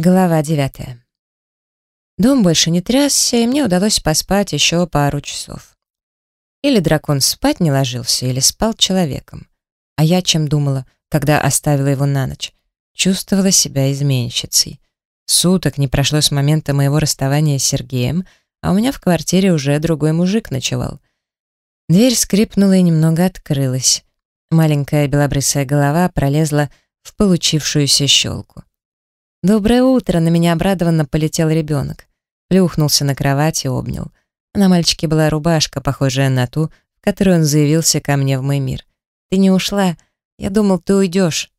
Глава девятая. Дом больше не трясся, и мне удалось поспать еще пару часов. Или дракон спать не ложился, или спал человеком. А я чем думала, когда оставила его на ночь? Чувствовала себя изменщицей. Суток не прошло с момента моего расставания с Сергеем, а у меня в квартире уже другой мужик ночевал. Дверь скрипнула и немного открылась. Маленькая белобрысая голова пролезла в получившуюся щелку. «Доброе утро!» — на меня обрадованно полетел ребенок. Плюхнулся на кровать и обнял. На мальчике была рубашка, похожая на ту, в которой он заявился ко мне в мой мир. «Ты не ушла? Я думал, ты уйдешь».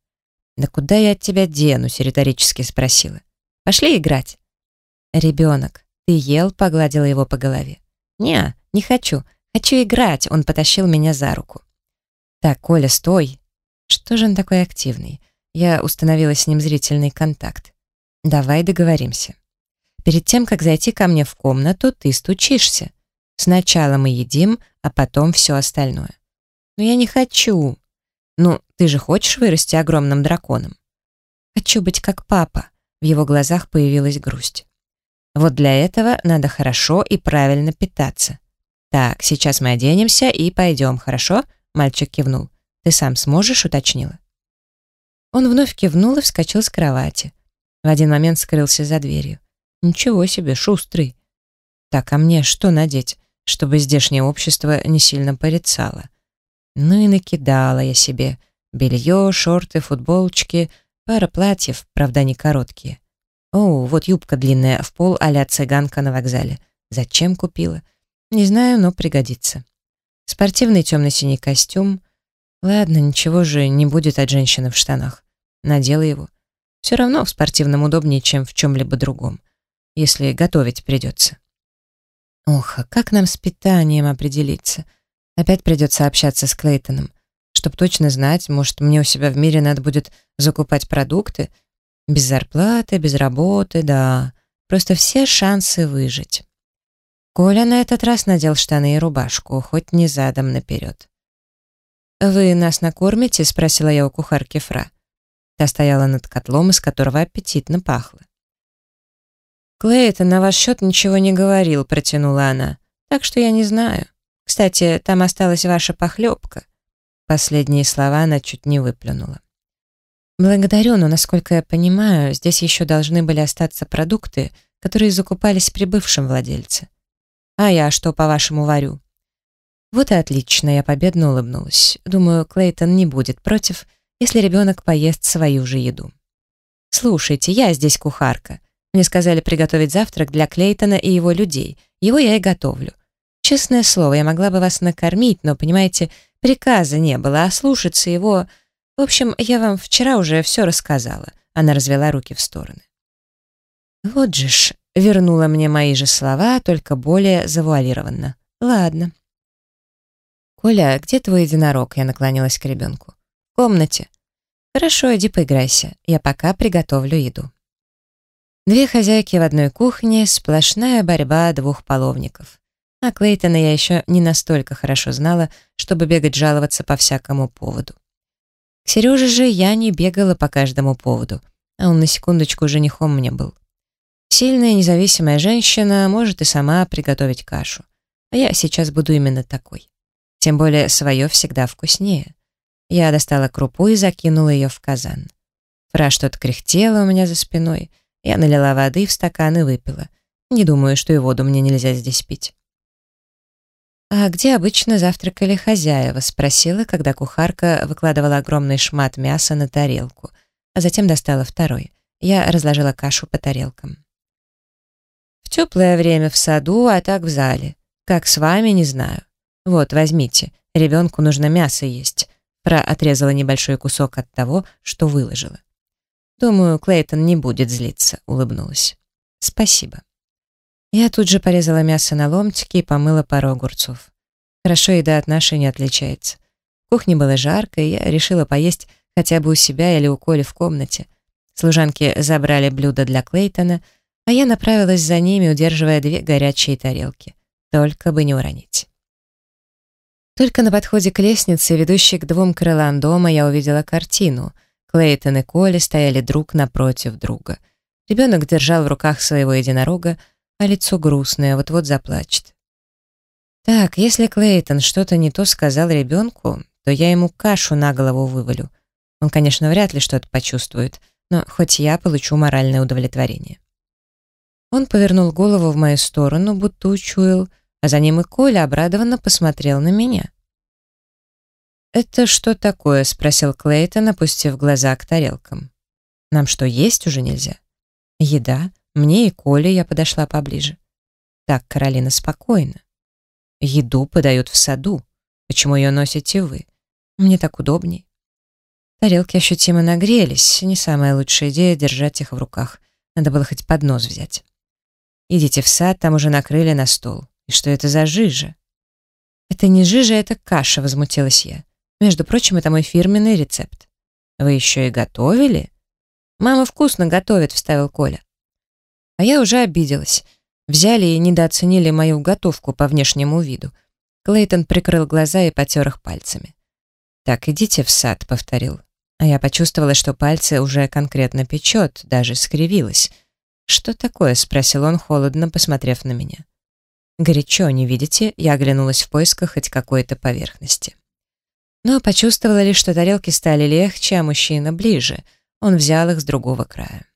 «Да куда я от тебя денусь?» — риторически спросила. «Пошли играть». «Ребенок, ты ел?» — погладила его по голове. «Не, не хочу. Хочу играть». Он потащил меня за руку. «Так, Коля, стой!» Что же он такой активный? Я установила с ним зрительный контакт. Давай договоримся. Перед тем, как зайти ко мне в комнату, ты стучишься. Сначала мы едим, а потом все остальное. Но я не хочу. Ну, ты же хочешь вырасти огромным драконом? Хочу быть как папа. В его глазах появилась грусть. Вот для этого надо хорошо и правильно питаться. Так, сейчас мы оденемся и пойдем, хорошо? Мальчик кивнул. Ты сам сможешь, уточнила. Он вновь кивнул и вскочил с кровати. В один момент скрылся за дверью. Ничего себе, шустрый. Так, а мне что надеть, чтобы здешнее общество не сильно порицало? Ну и накидала я себе. Белье, шорты, футболочки, пара платьев, правда, не короткие. О, вот юбка длинная в пол а цыганка на вокзале. Зачем купила? Не знаю, но пригодится. Спортивный темно-синий костюм, Ладно, ничего же не будет от женщины в штанах. Надела его. Все равно в спортивном удобнее, чем в чем-либо другом. Если готовить придется. Ох, а как нам с питанием определиться? Опять придется общаться с Клейтоном. Чтоб точно знать, может, мне у себя в мире надо будет закупать продукты? Без зарплаты, без работы, да. Просто все шансы выжить. Коля на этот раз надел штаны и рубашку, хоть не задом наперед. «Вы нас накормите?» — спросила я у кухарки Фра. Та стояла над котлом, из которого аппетитно пахло. «Клейтон на ваш счет ничего не говорил», — протянула она. «Так что я не знаю. Кстати, там осталась ваша похлебка». Последние слова она чуть не выплюнула. «Благодарю, но, насколько я понимаю, здесь еще должны были остаться продукты, которые закупались при бывшем владельце. А я что, по-вашему, варю?» Вот и отлично, я победно улыбнулась. Думаю, Клейтон не будет против, если ребенок поест свою же еду. Слушайте, я здесь кухарка. Мне сказали приготовить завтрак для Клейтона и его людей. Его я и готовлю. Честное слово, я могла бы вас накормить, но, понимаете, приказа не было, а слушаться его... В общем, я вам вчера уже все рассказала. Она развела руки в стороны. Вот же ж, вернула мне мои же слова, только более завуалированно. Ладно. «Коля, где твой единорог?» Я наклонилась к ребенку. «В комнате». «Хорошо, иди поиграйся. Я пока приготовлю еду». Две хозяйки в одной кухне, сплошная борьба двух половников. А Клейтона я еще не настолько хорошо знала, чтобы бегать жаловаться по всякому поводу. К Сереже же я не бегала по каждому поводу, а он на секундочку женихом мне был. Сильная независимая женщина может и сама приготовить кашу, а я сейчас буду именно такой. Тем более свое всегда вкуснее. Я достала крупу и закинула ее в казан. Фра что-то кряхтела у меня за спиной. Я налила воды в стакан и выпила. Не думаю, что и воду мне нельзя здесь пить. «А где обычно завтракали хозяева?» — спросила, когда кухарка выкладывала огромный шмат мяса на тарелку, а затем достала второй. Я разложила кашу по тарелкам. «В теплое время в саду, а так в зале. Как с вами, не знаю. «Вот, возьмите, ребенку нужно мясо есть». Фра отрезала небольшой кусок от того, что выложила. «Думаю, Клейтон не будет злиться», — улыбнулась. «Спасибо». Я тут же порезала мясо на ломтики и помыла пару огурцов. Хорошо еда от нашей не отличается. В кухне было жарко, и я решила поесть хотя бы у себя или у Коли в комнате. Служанки забрали блюдо для Клейтона, а я направилась за ними, удерживая две горячие тарелки. Только бы не уронить. Только на подходе к лестнице, ведущей к двум крылам дома, я увидела картину. Клейтон и Коли стояли друг напротив друга. Ребенок держал в руках своего единорога, а лицо грустное, вот-вот заплачет. Так, если Клейтон что-то не то сказал ребенку, то я ему кашу на голову вывалю. Он, конечно, вряд ли что-то почувствует, но хоть я получу моральное удовлетворение. Он повернул голову в мою сторону, будто учуял, а за ним и Коля обрадованно посмотрел на меня. «Это что такое?» — спросил Клейтон, опустив глаза к тарелкам. «Нам что, есть уже нельзя?» «Еда. Мне и Коле я подошла поближе». «Так, Каролина, спокойно. Еду подают в саду. Почему ее носите вы? Мне так удобней». Тарелки ощутимо нагрелись. Не самая лучшая идея держать их в руках. Надо было хоть поднос взять. «Идите в сад, там уже накрыли на стол. И что это за жижа?» «Это не жижа, это каша», — возмутилась я. Между прочим, это мой фирменный рецепт. Вы еще и готовили? Мама вкусно готовит, вставил Коля. А я уже обиделась. Взяли и недооценили мою готовку по внешнему виду. Клейтон прикрыл глаза и потер их пальцами. «Так, идите в сад», — повторил. А я почувствовала, что пальцы уже конкретно печет, даже скривилась. «Что такое?» — спросил он, холодно посмотрев на меня. «Горячо, не видите?» Я оглянулась в поисках хоть какой-то поверхности но почувствовала лишь, что тарелки стали легче, а мужчина ближе. Он взял их с другого края.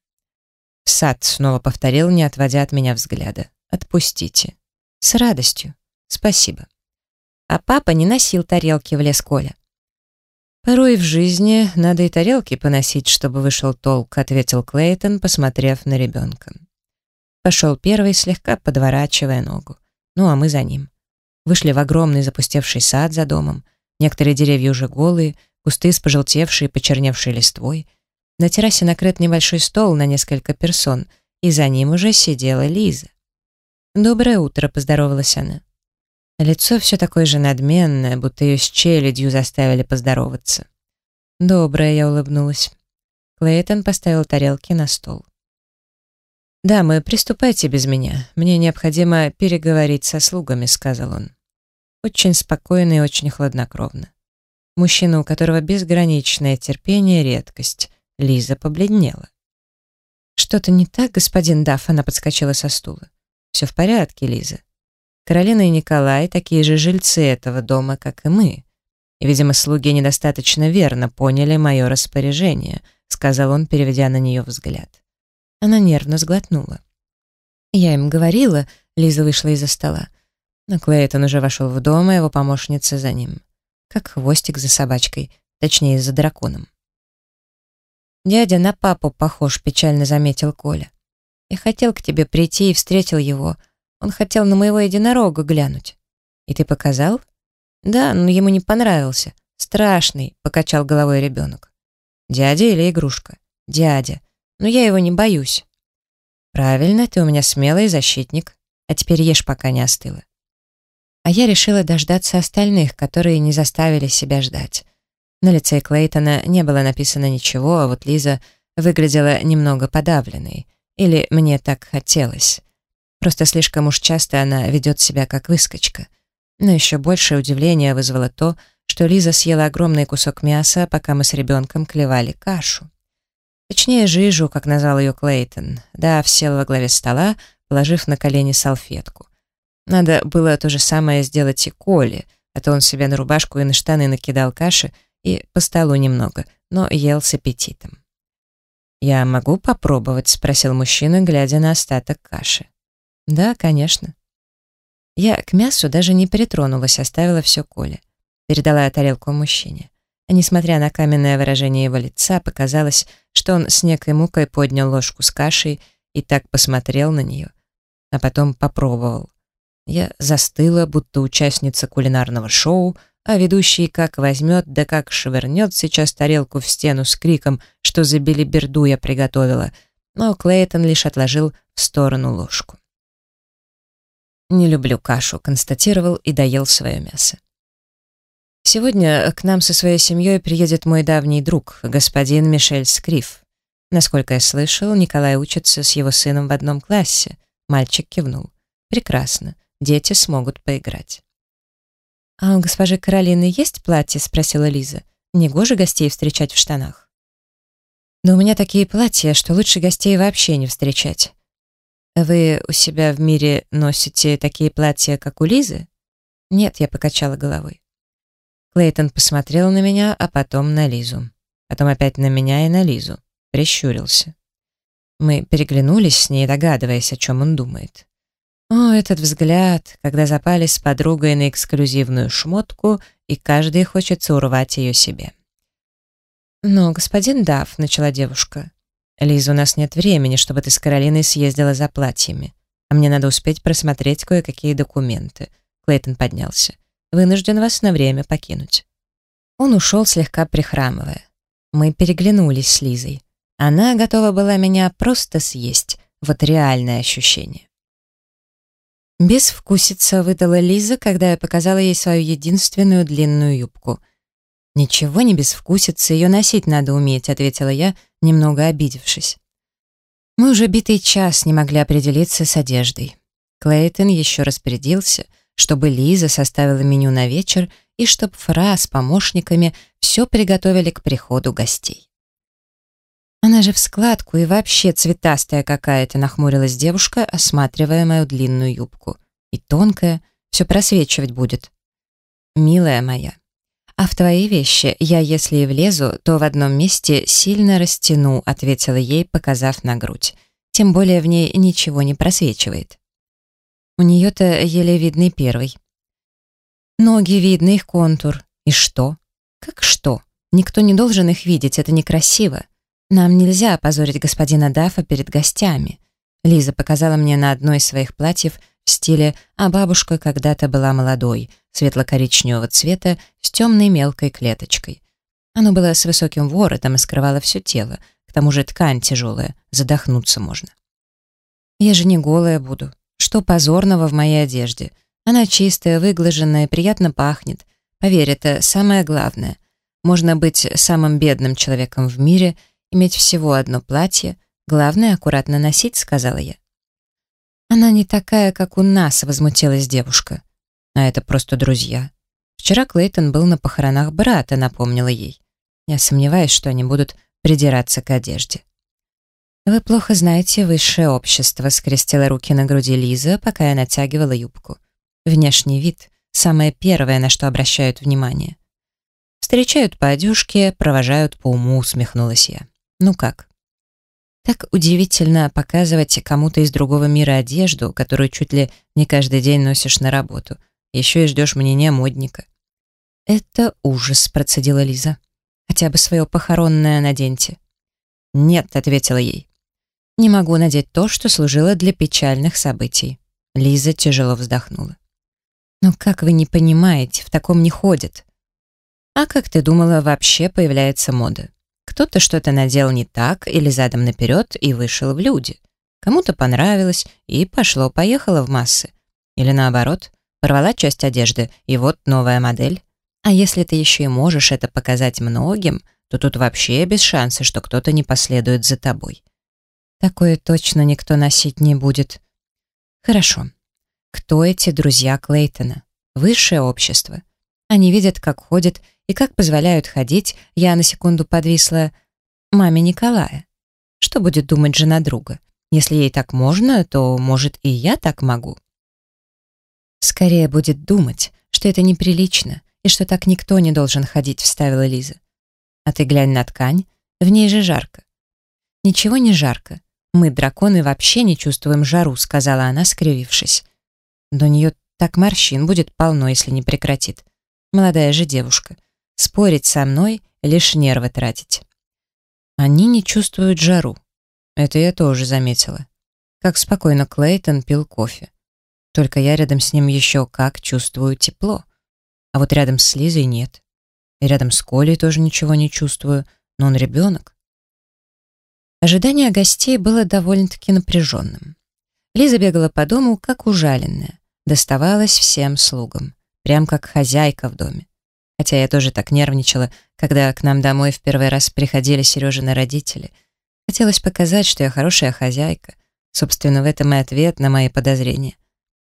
«В сад», — снова повторил, не отводя от меня взгляда. «Отпустите». «С радостью. Спасибо». А папа не носил тарелки в лес Коля. «Порой в жизни надо и тарелки поносить, чтобы вышел толк», — ответил Клейтон, посмотрев на ребенка. Пошел первый, слегка подворачивая ногу. Ну, а мы за ним. Вышли в огромный запустевший сад за домом. Некоторые деревья уже голые, кусты с пожелтевшей и почерневшей листвой. На террасе накрыт небольшой стол на несколько персон, и за ним уже сидела Лиза. «Доброе утро», — поздоровалась она. Лицо все такое же надменное, будто ее с челядью заставили поздороваться. «Доброе», — я улыбнулась. Клейтон поставил тарелки на стол. «Дамы, приступайте без меня. Мне необходимо переговорить со слугами», — сказал он. Очень спокойно и очень хладнокровно. Мужчина, у которого безграничное терпение — редкость. Лиза побледнела. «Что-то не так, господин Дафф?» Она подскочила со стула. «Все в порядке, Лиза. Каролина и Николай такие же жильцы этого дома, как и мы. И, видимо, слуги недостаточно верно поняли мое распоряжение», сказал он, переведя на нее взгляд. Она нервно сглотнула. «Я им говорила», — Лиза вышла из-за стола, но Клейтон уже вошел в дом, и его помощница за ним. Как хвостик за собачкой, точнее, за драконом. «Дядя на папу похож», — печально заметил Коля. «Я хотел к тебе прийти и встретил его. Он хотел на моего единорога глянуть. И ты показал?» «Да, но ему не понравился. Страшный», — покачал головой ребенок. «Дядя или игрушка?» «Дядя. Но я его не боюсь». «Правильно, ты у меня смелый защитник. А теперь ешь, пока не остыло». А я решила дождаться остальных, которые не заставили себя ждать. На лице Клейтона не было написано ничего, а вот Лиза выглядела немного подавленной. Или мне так хотелось. Просто слишком уж часто она ведет себя как выскочка. Но еще большее удивление вызвало то, что Лиза съела огромный кусок мяса, пока мы с ребенком клевали кашу. Точнее, жижу, как назвал ее Клейтон. Да, сел во главе стола, положив на колени салфетку. Надо было то же самое сделать и Коле, а то он себе на рубашку и на штаны накидал каши и по столу немного, но ел с аппетитом. «Я могу попробовать?» — спросил мужчина, глядя на остаток каши. «Да, конечно». Я к мясу даже не притронулась, оставила все Коле. Передала тарелку мужчине. Несмотря на каменное выражение его лица, показалось, что он с некой мукой поднял ложку с кашей и так посмотрел на нее, а потом попробовал. Я застыла, будто участница кулинарного шоу, а ведущий как возьмет, да как швырнет сейчас тарелку в стену с криком, что за белиберду я приготовила, но Клейтон лишь отложил в сторону ложку. «Не люблю кашу», — констатировал и доел свое мясо. «Сегодня к нам со своей семьей приедет мой давний друг, господин Мишель Скриф. Насколько я слышал, Николай учится с его сыном в одном классе». Мальчик кивнул. «Прекрасно дети смогут поиграть. «А у госпожи Каролины есть платье?» — спросила Лиза. «Негоже гостей встречать в штанах». Да у меня такие платья, что лучше гостей вообще не встречать. Вы у себя в мире носите такие платья, как у Лизы? Нет, я покачала головой. Клейтон посмотрел на меня, а потом на Лизу. Потом опять на меня и на Лизу. Прищурился. Мы переглянулись с ней, догадываясь, о чем он думает. О, этот взгляд, когда запали с подругой на эксклюзивную шмотку, и каждый хочется урвать ее себе. «Но, господин Дав», — начала девушка, — «Лиза, у нас нет времени, чтобы ты с Каролиной съездила за платьями, а мне надо успеть просмотреть кое-какие документы». Клейтон поднялся. «Вынужден вас на время покинуть». Он ушел, слегка прихрамывая. Мы переглянулись с Лизой. Она готова была меня просто съесть. Вот реальное ощущение. Безвкусица выдала Лиза, когда я показала ей свою единственную длинную юбку. «Ничего не безвкусица, ее носить надо уметь», — ответила я, немного обидевшись. Мы уже битый час не могли определиться с одеждой. Клейтон еще распорядился, чтобы Лиза составила меню на вечер и чтобы Фра с помощниками все приготовили к приходу гостей. «Она же в складку и вообще цветастая какая-то», нахмурилась девушка, осматривая мою длинную юбку. «И тонкая, все просвечивать будет». «Милая моя, а в твои вещи я, если и влезу, то в одном месте сильно растяну», ответила ей, показав на грудь. «Тем более в ней ничего не просвечивает». У нее-то еле видный первый. Ноги видны, их контур. И что? Как что? Никто не должен их видеть, это некрасиво. Нам нельзя опозорить господина Дафа перед гостями. Лиза показала мне на одно из своих платьев в стиле «А бабушка когда-то была молодой», светло-коричневого цвета с темной мелкой клеточкой. Оно было с высоким воротом и скрывало все тело, к тому же ткань тяжелая, задохнуться можно. Я же не голая буду. Что позорного в моей одежде? Она чистая, выглаженная, приятно пахнет. Поверь, это самое главное. Можно быть самым бедным человеком в мире — иметь всего одно платье, главное аккуратно носить», — сказала я. «Она не такая, как у нас», — возмутилась девушка. «А это просто друзья. Вчера Клейтон был на похоронах брата», — напомнила ей. Я сомневаюсь, что они будут придираться к одежде. «Вы плохо знаете высшее общество», — скрестила руки на груди Лиза, пока я натягивала юбку. Внешний вид — самое первое, на что обращают внимание. Встречают по одежке, провожают по уму, усмехнулась я. Ну как? Так удивительно показывать кому-то из другого мира одежду, которую чуть ли не каждый день носишь на работу. Еще и ждешь мнения модника. «Это ужас», — процедила Лиза. «Хотя бы свое похоронное наденьте». «Нет», — ответила ей. «Не могу надеть то, что служило для печальных событий». Лиза тяжело вздохнула. «Ну как вы не понимаете, в таком не ходят?» «А как ты думала, вообще появляется мода?» Кто-то что-то надел не так или задом наперед и вышел в люди. Кому-то понравилось и пошло-поехало в массы. Или наоборот, порвала часть одежды, и вот новая модель. А если ты еще и можешь это показать многим, то тут вообще без шанса, что кто-то не последует за тобой. Такое точно никто носить не будет. Хорошо. Кто эти друзья Клейтона? Высшее общество. Они видят, как ходит и как позволяют ходить, я на секунду подвисла, маме Николая. Что будет думать жена друга? Если ей так можно, то, может, и я так могу. Скорее будет думать, что это неприлично и что так никто не должен ходить, вставила Лиза. А ты глянь на ткань, в ней же жарко. Ничего не жарко. Мы, драконы, вообще не чувствуем жару, сказала она, скривившись. До нее так морщин будет полно, если не прекратит. Молодая же девушка. Спорить со мной — лишь нервы тратить. Они не чувствуют жару. Это я тоже заметила. Как спокойно Клейтон пил кофе. Только я рядом с ним еще как чувствую тепло. А вот рядом с Лизой нет. И рядом с Колей тоже ничего не чувствую, но он ребенок. Ожидание гостей было довольно-таки напряженным. Лиза бегала по дому, как ужаленная. Доставалась всем слугам, прям как хозяйка в доме. Хотя я тоже так нервничала, когда к нам домой в первый раз приходили Сережины родители. Хотелось показать, что я хорошая хозяйка. Собственно, в этом и ответ на мои подозрения.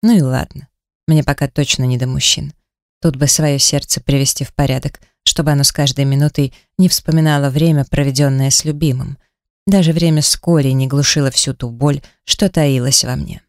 Ну и ладно. Мне пока точно не до мужчин. Тут бы свое сердце привести в порядок, чтобы оно с каждой минутой не вспоминало время, проведенное с любимым. Даже время с Колей не глушило всю ту боль, что таилась во мне.